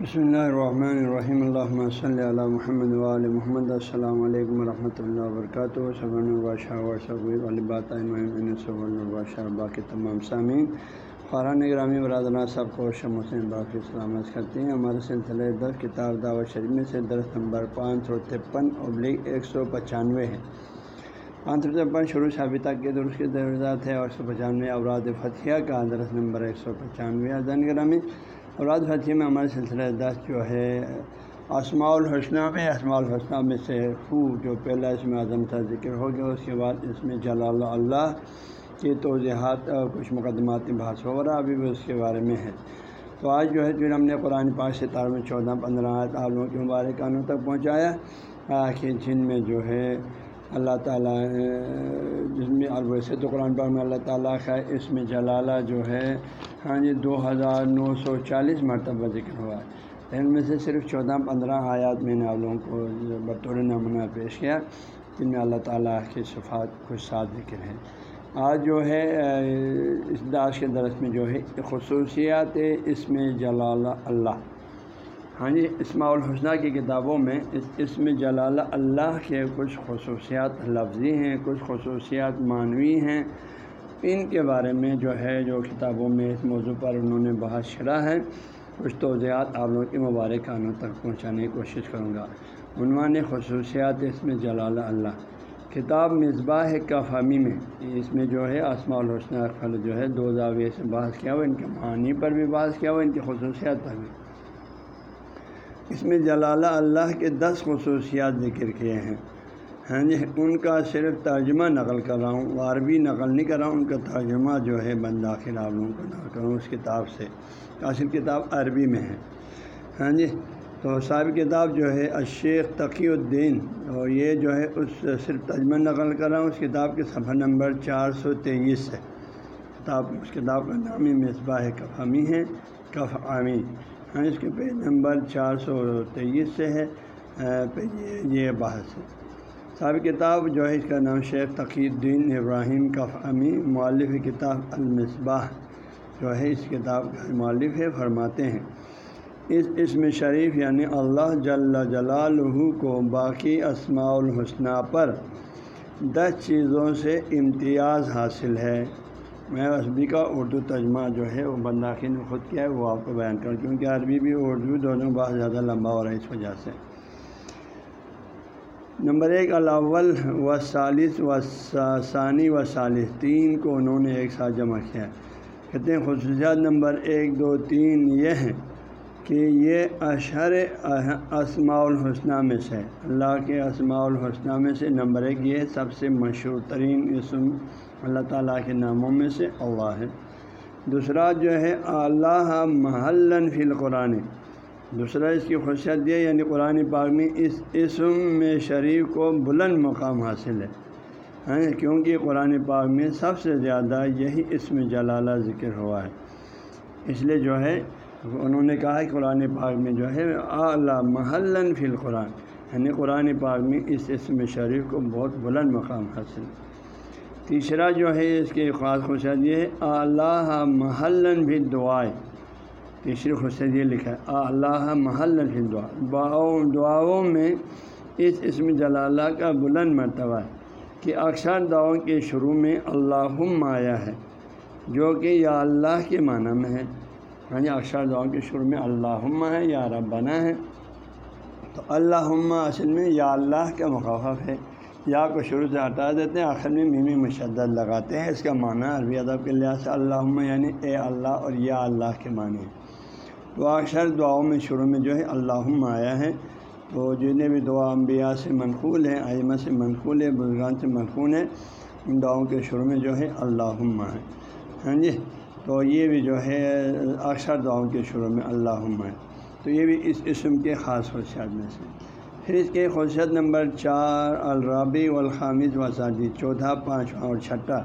بسم اللہ الرحمن الرحیم اللہ صلی اللہ محمد علیہ محمد السلام علیکم ورحمۃ اللہ وبرکاتہ صبح الباشہ الباشہ باقی تمام سامعین قرآن گرامی برادران سب کو شمسین باقی سلامت کرتے ہیں ہمارے سلسلے دس کتاب دعوت شریف میں سے درس نمبر پانچ سو ترپن ابلیغ ایک سو پچانوے ہے۔ پانچ سو ترپن شروع سے ابھی تک کے درست کے درجات ہے اور سو پچانوے اوراد فتھیہ کا درس نمبر ایک سو پچانوے ازن گرامی اوراد فتح میں ہمارے سلسلہ دس جو ہے اسماع الحسنہ میں اسماع الحسنہ میں سے خو جو پہلا اس میں اعظم تھا ذکر ہو گیا، اس کے بعد اس میں جلال اللہ کی توضیحات اور کچھ مقدماتی بحث ہو رہا، ابھی بھی اس کے بارے میں ہے۔ تو آج جو ہے پھر ہم نے قرآن پاک سے تار میں چودہ پندرہ عالموں کے مبارکانوں تک پہنچایا کہ جن میں جو ہے اللہ تعالیٰ جس میں اور ویسے تو قرآن پاک میں اللہ تعالیٰ کا اس میں جلالہ جو ہے ہاں جی دو ہزار نو سو چالیس مرتبہ ذکر ہوا ہے۔ ان میں سے صرف چودہ پندرہ آیات میں نے آپ لوگوں کو بطور نمونہ پیش کیا، جن میں اللہ تعالیٰ کے صفات کچھ ساتھ ذکر ہے۔ آج جو ہے اس داش کے درس میں جو ہے، خصوصیات اس میں جلال اللہ۔ ہاں جی اسماع الحسنہ کی کتابوں میں اس اسم جلال اللہ کے کچھ خصوصیات لفظی ہیں، کچھ خصوصیات معنوی ہیں۔ ان کے بارے میں جو ہے، جو کتابوں میں اس موضوع پر انہوں نے بحث شرح ہے، کچھ توضیعات آپ لوگوں کے مبارک کانوں تک پہنچانے کی کوشش کروں گا۔ عنوان خصوصیات اس میں جلال اللہ۔ کتاب مصباح کا فہمی میں، اس میں جو ہے اسماع الحسنہ جو ہے، دو زاویے سے بحث کیا ہوا، ان کے معنی پر بھی بحث کیا ہوا، ان کی خصوصیات پر بھی۔ اس میں جلالہ اللہ کے دس خصوصیات ذکر کیے ہیں۔ ہاں جی ان کا صرف ترجمہ نقل کر رہا ہوں، عربی نقل نہیں کر رہا ہوں، ان کا ترجمہ جو ہے بنداخل آپ لوگوں کو نقل کروں اس کتاب سے۔ اصل کتاب عربی میں ہے۔ ہاں جی تو صاحب کتاب جو ہے الشیخ تقی الدین، اور یہ جو ہے اس صرف ترجمہ نقل کر رہا ہوں، اس کتاب کے صفحہ نمبر چار سو تیئیس ہے۔ کتاب، اس کتاب کا نام ہی مصباح کف امی ہے کف عامی ہاں اس کے پیج نمبر چار سو تیئیس سے ہے یہ یہ بحث ہے۔ صاحب، کتاب جو ہے، اس کا نام شیخ تقی الدین ابراہیم کف امی مؤلف کتاب المصباح جو ہے، اس کتاب کا مؤلف ہے، فرماتے ہیں۔ اس اسم شریف یعنی اللہ جل جلالہ کو باقی اسماع الحسنہ پر دس چیزوں سے امتیاز حاصل ہے۔ میں عربی کا اردو ترجمہ جو ہے وہ بنداخی نے خود کیا ہے، وہ آپ کو بیان کروں، کیونکہ عربی بھی اردو دونوں بہت زیادہ لمبا ہو رہا ہے اس وجہ سے۔ نمبر ایک، الاول و سالس و ثانی و سالس تین کو انہوں نے ایک ساتھ جمع کیا۔ ہے کہتے ہیں خصوصیات نمبر ایک، دو، تین، یہ ہیں کہ یہ اشہر اسماع الحسنہ میں سے اللہ کے اسماع الحسنہ میں سے نمبر ایک یہ سب سے مشہور ترین اسم اللہ تعالیٰ کے ناموں میں سے اللہ ہے۔ دوسرا جو ہے اللہ محلن فی القرآن۔ دوسرا اس کی خصیت یہ یعنی قرآن پاک میں اس اسم میں شریف کو بلند مقام حاصل ہے۔ ہاں، کیونکہ قرآن پاک میں سب سے زیادہ یہی اسم جلالہ ذکر ہوا ہے۔ اس لیے جو ہے، انہوں نے کہا کہ قرآن پاک میں جو ہے اعلیٰ محلن فی القرآن۔ یعنی قرآن پاک میں اس اسم شریف کو بہت بلند مقام حاصل ہے۔ تیسرا جو ہے، اس کی خاص خصوصیت یہ ہے اللہ محلن بھی دعائیں تیسری خصوصیت یہ لکھا ہے اللہ محلن بھی دعا دعاؤں دعاؤں میں اس اسم جلالہ کا بلند مرتبہ ہے کہ اکثر دعاؤں کے شروع میں اللہ آیا ہے، جو کہ یا اللہ کے معنی میں ہے۔ ہاں جی اکثر دعاؤں کے شروع میں اللہ ہے، یا ربنا ہے۔ تو اللہ اصل میں یا اللہ کا مخفف ہے۔ یا کو شروع سے ہٹا دیتے ہیں، آخر میں میمی مشدد لگاتے ہیں۔ اس کا معنی عربی ادب کے لحاظ سے اللہ یعنی اے اللہ اور یا اللہ کے معنی۔ تو اکثر دعاؤں میں شروع میں جو ہے اللہ آیا ہے۔ تو جتنے بھی دعا انبیاء سے منقول ہیں آئمہ سے منقول ہے بزرگان سے منقول ہیں، ان دعاؤں کے شروع میں جو ہے اللہ ہے۔ ہاں جی؟ تو یہ بھی جو ہے اکثر دعاؤں کے شروع میں اللہ ہے۔ تو یہ بھی اس اسم کے خاص خصوصیات میں سے۔ پھر اس کے خصوصیت نمبر چار الرابی الخامد وسادی چوتھا، پانچواں اور چھٹا۔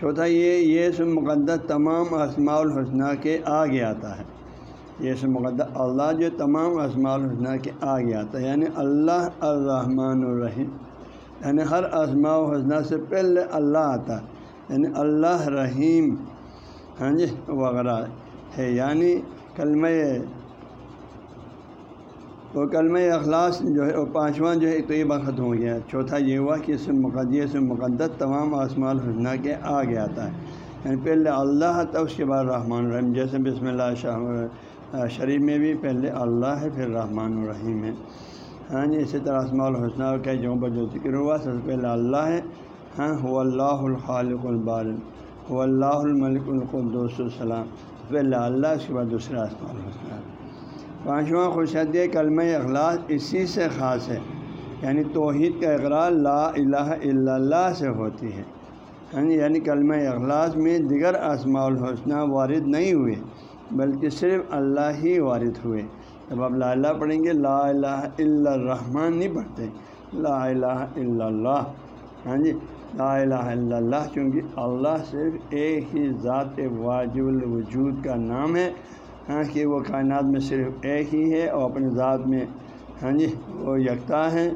چوتھا یہ یہ مقدس تمام اسماع الحسنہ کے آگے آتا ہے۔ یہ سم مقدس اللہ جو تمام اسماع الحسنہ کے آگے آتا ہے یعنی اللہ الرحمن الرحیم۔ یعنی ہر اسماع الحسنہ سے پہلے اللہ آتا ہے یعنی اللہ رحیم۔ ہاں جی وغیرہ ہے۔ یعنی کلمہ وہ کلمہ اخلاص جو ہے، وہ پانچواں جو ہے، تو یہ ختم ہو گیا۔ چوتھا یہ ہوا کہ اس مقدس سے مقدس تمام آسمان الحسنہ کے آگے آتا ہے۔ یعنی پہلے اللہ تھا، اس کے بعد رحمٰن الرحیم۔ جیسے بسم اللہ شاہ شریف میں بھی پہلے اللہ ہے، پھر رحمٰن الرحیم ہے۔ ہاں جی اسی طرح اسماع الحسنہ کئی جگہوں پر جو ذکر ہوا، سب سے پہلے اللہ ہے۔ ہاں ہو اللہ الخالق البال ہو اللہ الملک القدوس السلام۔ پہلے اللہ، اس کے بعد دوسرا اسماع الحسنہ پانچواں خوشحد کلمہ اخلاص اسی سے خاص ہے۔ یعنی توحید کا اقرار لا الہ الا اللہ سے ہوتی ہے۔ ہاں جی یعنی کلمہ اخلاص میں دیگر اسماع الحسنہ وارد نہیں ہوئے، بلکہ صرف اللہ ہی وارد ہوئے۔ جب آپ لا اللہ پڑھیں گے، لا الہ الا الرحمن نہیں پڑھتے۔ لا الہ الا اللہ۔ ہاں جی لا الہ الا اللہ کیونکہ اللہ صرف ایک ہی ذات واجب الوجود کا نام ہے۔ ہاں کہ وہ کائنات میں صرف ایک ہی ہے اور اپنے ذات میں ہاں جی وہ یکتا ہے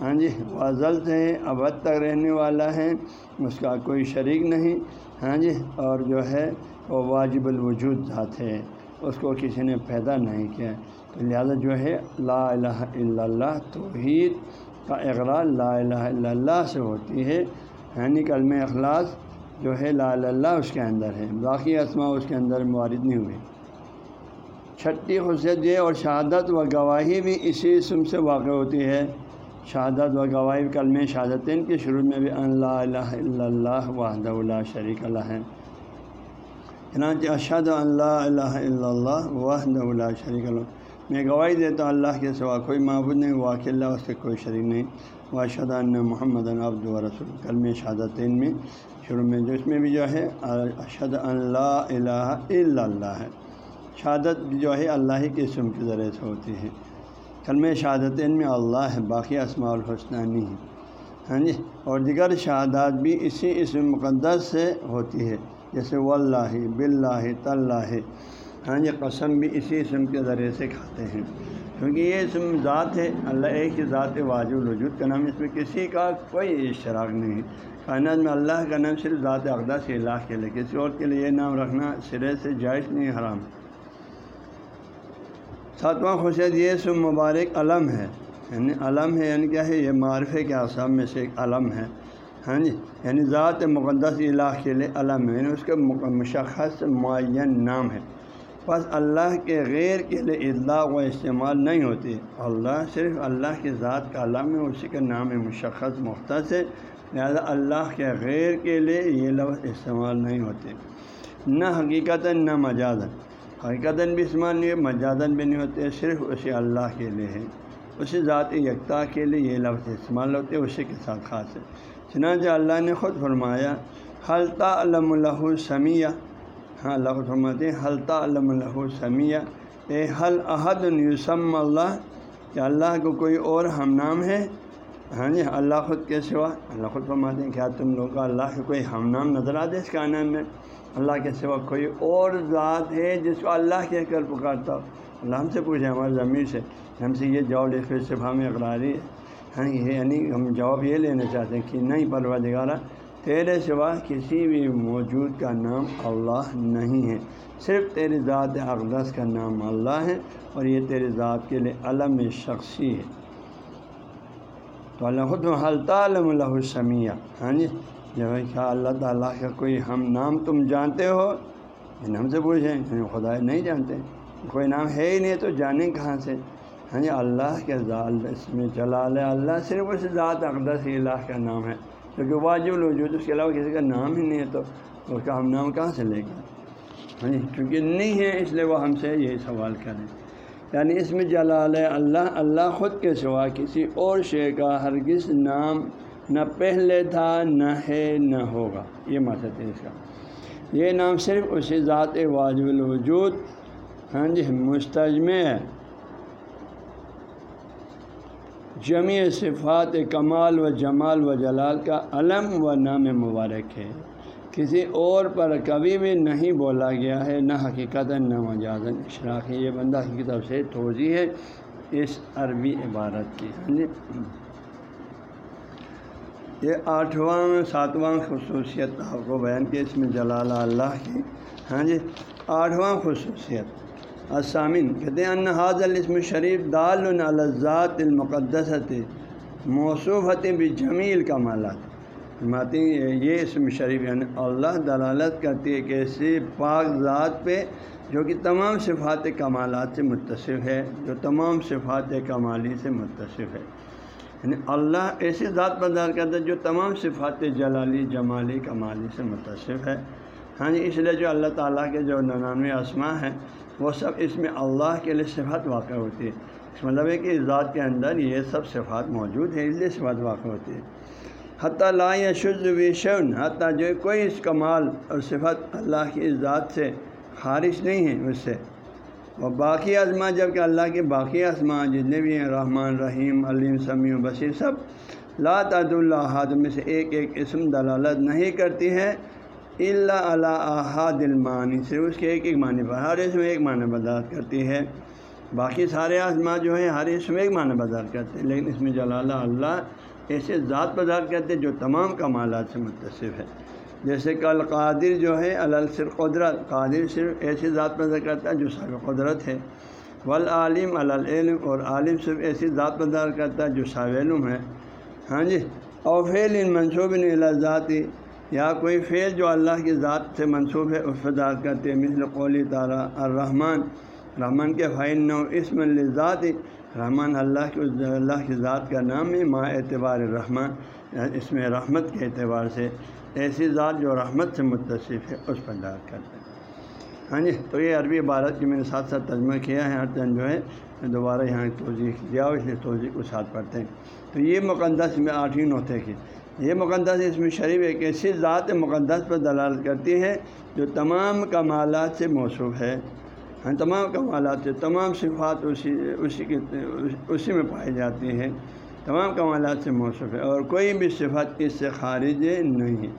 ہاں جی وہ ازل سے ابد تک رہنے والا ہے اس کا کوئی شریک نہیں ہاں جی اور جو ہے، وہ واجب الوجود ذات ہے، اس کو کسی نے پیدا نہیں کیا۔ تو لہٰذا جو ہے، لا الہ الا اللہ، توحید کا اقرار لا الہ الا اللہ سے ہوتی ہے۔ ہاں جی، یعنی کلم اخلاص جو ہے، لا اللہ اس کے اندر ہے، باقی اسما اس کے اندر موارد نہیں ہوئے۔ چھٹی خصیت یہ اور شہادت و گواہی بھی اسی اسم سے واقع ہوتی ہے۔ شہادت و گواہی کلم شہادتین کے شروع میں بھی اللہ الہ الا اللہ وحد اللہ شریک اللہ ہے۔ چنانچہ اشد اللہ الہ الا اللہ وحد اللہ شریک اللہ۔ میں گواہی دیتا ہوں اللہ کے سوا کوئی معبود نہیں واقع اللہ اس کے کوئی شریک نہیں۔ واشد محمد عبد و رسول کلم شہادتین میں شروع میں، جو اس میں بھی جو ہے اشد اللہ الہ الا اللہ ہے۔ شہادت جو ہے اللہ ہی کے اسم کے ذریعے سے ہوتی ہے۔ کلم شہادتین میں اللہ ہے، باقی اسماع الحسنانی ہے ہاں جی؟ اور دیگر شہادات بھی اسی اسم مقدس سے ہوتی ہے، جیسے و اللہ بلّہ طلّہ ہاں جی؟ قسم بھی اسی اسم کے ذریعے سے کھاتے ہیں۔ کیونکہ یہ اسم ذات ہے، اللہ ایک ہی ذات واجب الوجود کا نام، اس میں کسی کا کوئی اشتراک نہیں۔ کائنات میں اللہ کا نام صرف ذات اقدا سے اللہ کے لیے۔ کسی اور کے لیے یہ نام رکھنا سرے سے جائز نہیں، حرام۔ ساتواں خوشیت یہ سب مبارک علم ہے۔ یعنی علم ہے یعنی کیا ہے؟ یہ معرفے کے اعصاب میں سے ایک علم ہے۔ ہاں جی؟ یعنی ذات مقدس الہ کے لیے علم ہے۔ یعنی اس کا مشخص معین نام ہے۔ بس اللہ کے غیر کے لیے اطلاع و استعمال نہیں ہوتی۔ اللہ صرف اللہ کی ذات کا علم ہے، اسی کا نام مشخص، مختص ہے۔ لہٰذا اللہ کے غیر کے لیے یہ لفظ استعمال نہیں ہوتے۔ نہ حقیقت نہ مجازن حقیقت بھی استعمال نہیں مجازن بھی نہیں ہوتے، صرف اسی اللہ کے لیے ہے اسی ذات یکتا کے لیے یہ لفظ استعمال ہوتے، اسی کے ساتھ خاص ہے۔ چنانچہ اللہ نے خود فرمایا حلطہ علم اللہ سمیہ ہاں اللہ خود فرماتے ہیں حلطہ علم اللہ سمیہ اے حل احد یوسم اللہ کہ اللہ کو کوئی اور ہم نام ہے؟ ہاں جی اللہ خود کے سوا۔ اللہ خود فرماتے ہیں، کیا تم لوگ کا اللہ کے کوئی ہم نام نظر آتے اس کا نام میں؟ اللہ کے سوا کوئی اور ذات ہے جس کو اللہ کہہ کر پکارتا ہو؟ اللہ ہم سے پوچھے ہمارے ضمیر سے۔ ہم سے یہ جواب لے، پھر صفحہ میں اقراری ہے یعنی ہم جواب یہ لینا چاہتے ہیں کہ نہیں پروادگارہ تیرے سوا کسی بھی موجود کا نام اللہ نہیں ہے۔ صرف تیری ذات اقدس کا نام اللہ ہے اور یہ تیری ذات کے لیے علم شخصی ہے۔ تو اللہ خود حلطہ علم اللہ سمیہ ہاں جی؟ جب کیا اللہ تعالیٰ کا کوئی ہم نام تم جانتے ہو یعنی ہم سے پوچھیں یعنی خدا نہیں جانتے۔ کوئی نام ہے ہی نہیں تو جانیں کہاں سے؟ ہاں جی اللہ کے ذات، اس میں جلال اللہ صرف اس ذات اقدس اللہ کا نام ہے۔ کیونکہ واجب الوجود، اس کے علاوہ کسی کا نام ہی نہیں ہے، تو اس کا ہم نام کہاں سے لے گا ہاں جی یعنی کیونکہ نہیں ہے، اس لیے وہ ہم سے یہی سوال کریں۔ یعنی اس میں جلال اللہ اللہ خود کے سوا کسی اور شے کا ہرگز نام نہ پہلے تھا نہ ہے نہ ہوگا۔ یہ مقصد ہے اس کا۔ یہ نام صرف اسی ذات واجب الوجود ہاں جی مستجم ہے۔ جمی صفات کمال و جمال و جلال کا علم و نام مبارک ہے۔ کسی اور پر کبھی بھی نہیں بولا گیا ہے، نہ حقیقت، نہ مجازن اشراق۔ ہے یہ بندہ کی طرف سے توضیع ہے، اس عربی عبارت کی۔ ہاں جی۔ یہ آٹھواں، ساتواں خصوصیت آپ کو بیان کی اس میں جلال اللہ کی۔ ہاں جی آٹھواں خصوصیت۔ اسامین کہتے ہیں، ان حاض الاسم شریف دال الزات المقدست موصوفت بھی جمیل کمالات۔ فرماتی یہ اسم شریف یعنی اللہ دلالت کرتی ہے کہ ایسی پاک ذات پہ جو کہ تمام صفات کمالات سے متصف ہے، جو تمام صفات کمالی سے متصف ہے۔ یعنی اللہ ایسی ذات پر دار کرتا ہے جو تمام صفات جلالی، جمالی، کمالی سے متصف ہے۔ ہاں جی اس لیے جو اللہ تعالیٰ کے جو ننانوے اسما ہیں، وہ سب اس میں اللہ کے لیے صفات واقع ہوتی ہے اس مطلب ہے کہ اس ذات کے اندر یہ سب صفات موجود ہیں، اس لیے صفات واقع ہوتی ہے حتیٰ لا یا شد ویشن حتیٰ جو کوئی اس کمال اور صفت اللہ کی اس ذات سے خارج نہیں ہے، اس سے اور باقی ازما جبکہ اللہ کے باقی ازما جتنے بھی ہیں، رحمان، رحیم، علیم، سمیع، بصیر سب لا تعد اللہ میں سے ایک ایک اسم دلالت نہیں کرتی ہے اللہ علیہ احاد المانی صرف اس کے ایک ایک معنی پر، ہر اسم ایک معنی بدارت کرتی ہے۔ باقی سارے آزما جو ہیں، ہر اسم ایک معنی بدار کرتے ہیں، لیکن اس میں جلالہ اللہ ایسے ذات پدار کہتے ہیں جو تمام کمالات سے متصف ہے۔ جیسے کل قادر جو ہے صرف قدرت، قادر صرف ایسی ذات پیدا کرتا ہے جو سب قدرت ہے۔ ولعالم العلم، اور عالم صرف ایسی ذات پدار کرتا ہے جو ساب علم ہے۔ ہاں جی؟ اور فعل ان منصوب ذاتی یا کوئی فعل جو اللہ کی ذات سے منصوب ہے، اس پدار کرتے ہیں۔ مثل قولی تعالیٰ الرحمن رحمان کے فائن نو اسم الذات رحمان اللہ کی اللہ کی ذات کا نام ہے، ماں اعتبار رحمان اس میں رحمت کے اعتبار سے ایسی ذات جو رحمت سے متصف ہے، اس پر دار کرتے ہیں۔ ہاں جی تو یہ عربی عبارت کی میں نے ساتھ ساتھ ترجمہ کیا ہے، ہر دن جو ہے دوبارہ یہاں توضیع دیا اس لیے توضیع کو ساتھ پڑھتے ہیں۔ تو یہ مقدس میں آٹھویں نوتے کی۔ یہ مقدس اس میں شریف ایک ایسی ذات مقدس پر دلالت کرتی ہے جو تمام کمالات سے موصوف ہے۔ ہاں تمام کمالات سے تمام صفات اسی اسی کے، اسی میں پائی جاتی ہیں۔ تمام کمالات سے موصوف ہے اور کوئی بھی صفت اس سے خارج نہیں ہے۔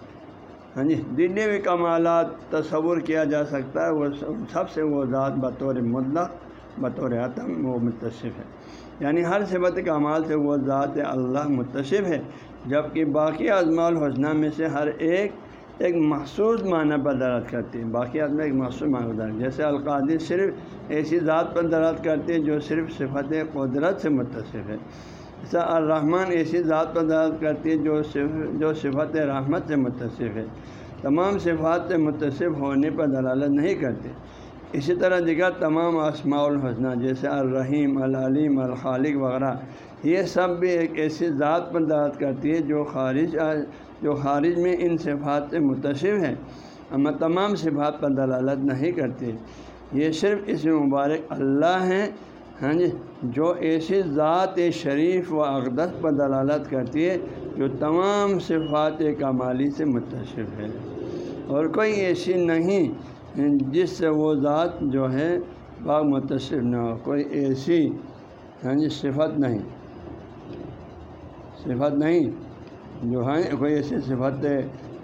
ہاں جی جتنے بھی کمالات تصور کیا جا سکتا ہے، وہ سب سے وہ ذات بطور مطلق، بطور عتم وہ متصف ہے۔ یعنی ہر صفت کمال سے وہ ذات اللہ متصف ہے جبکہ باقی اعظماء الحسنہ میں سے ہر ایک ایک مخصوص معنی پر درد کرتی ہے باقی آدمی ایک مخصوص معنی پر جیسے القادر صرف ایسی ذات پر درد کرتے ہیں جو صرف صفت قدرت سے متصف ہے۔ اچھا، الرحمن ایسی ذات پر درد کرتی ہے جو جو صفت رحمت سے متصف ہے۔ تمام صفات سے متصف ہونے پر دلالت نہیں کرتے۔ اسی طرح دیگر تمام اسماع الحسنہ جیسے الرحیم، العلیم، الخالق وغیرہ، یہ سب بھی ایک ایسی ذات پر درد کرتی ہے جو خارج جو خارج میں ان صفات سے متصف ہے۔ اما تمام صفات پر دلالت نہیں کرتے۔ یہ صرف اس مبارک اللہ ہیں۔ ہاں جی جو ایسی ذات شریف و اقدس پر دلالت کرتی ہے جو تمام صفات کمالی سے متصف ہے۔ اور کوئی ایسی نہیں جس سے وہ ذات جو ہے باغ متصف نہ ہو۔ کوئی ایسی ہاں جی صفت نہیں۔ صفت نہیں جو ہے، کوئی ایسی صفت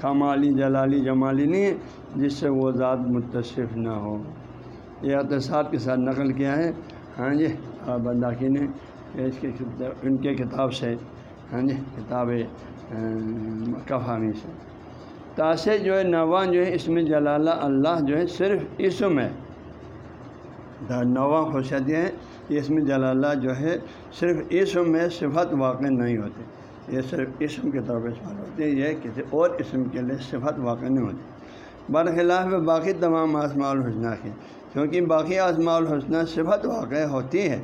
کمالی، جلالی، جمالی نہیں ہے جس سے وہ ذات متصف نہ ہو۔ یہ اعتصاب کے ساتھ نقل کیا ہے۔ ہاں جی بنداخی نے اس کے ان کے کتاب سے ہاں جی کتاب کفامی سے۔ تاثر جو ہے نواں جو ہے، اس میں جلالہ اللہ جو ہے، صرف اسم ہے۔ نواں خوشیت ہے اس میں جلالہ جو ہے، صرف اسم میں صفت واقع نہیں ہوتی۔ یہ صرف اسم کے طور پر استعمال ہوتی ہے، یہ کسی اور اسم کے لیے صفت واقع نہیں ہوتی۔ برخلاف باقی تمام آسماء الحسنہ کی کیونکہ باقی آسماء الحسنہ صفت واقع ہوتی ہے۔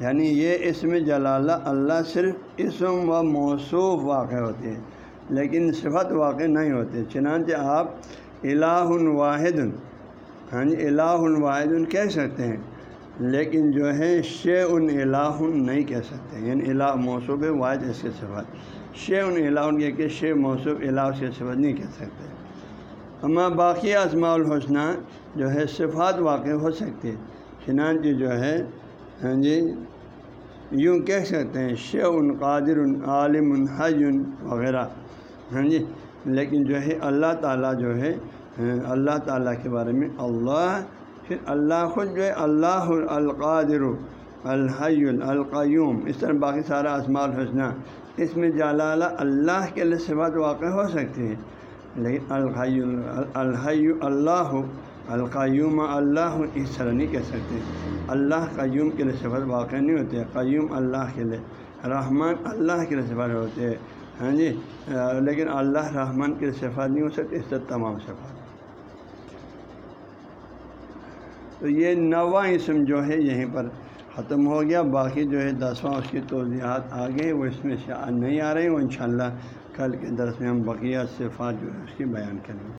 یعنی یہ اسم جلالہ اللہ صرف اسم و موصوف واقع ہوتی ہے، لیکن صفت واقع نہیں ہوتے چنانچہ آپ الہ واحد ہاں جی الہ واحد کہہ سکتے ہیں، لیکن جو ہے شے ان الہ نہیں کہہ سکتے۔ یعنی الہ موصوف واحد اس کے صفت شے ان الہ کے کہ شے موصوف الہ اس کے صفت نہیں کہہ سکتے۔ اما باقی اسماع الحسنہ جو ہے صفات واقع ہو سکتی ہے چنانچہ جو ہے ہاں جی یوں کہہ سکتے ہیں شے ان قادر، عالم حج وغیرہ ہاں جی لیکن جو ہے اللہ تعالیٰ جو ہے، اللہ تعالیٰ کے بارے میں اللہ، پھر اللہ خود جو ہے، اللہ القادر، الحی، القیوم، اس طرح باقی سارا اسماع الحسنہ، اس میں جلالہ اللہ کے لیے صفات واقع ہو سکتی ہے لیکن الحی الحی اللہ القیوم اللہ اس طرح نہیں کہہ سکتے۔ اللہ قیوم کے لیے صفت واقع نہیں ہوتے، قیوم اللہ کے لیے۔ رحمان اللہ کے لیے صفت ہوتے ہیں ہاں جی؟ لیکن اللہ رحمان کے لیے صفات نہیں ہو سکتے، اس سے تمام صفات۔ تو یہ نواں اسم جو ہے یہیں پر ختم ہو گیا، باقی جو ہے دسواں اس کی توضیحات آگے وہ اس میں نہیں آ رہی وہ انشاءاللہ کل کے درس میں ہم بقیہ صفات جو ہے اس کی بیان کریں گے۔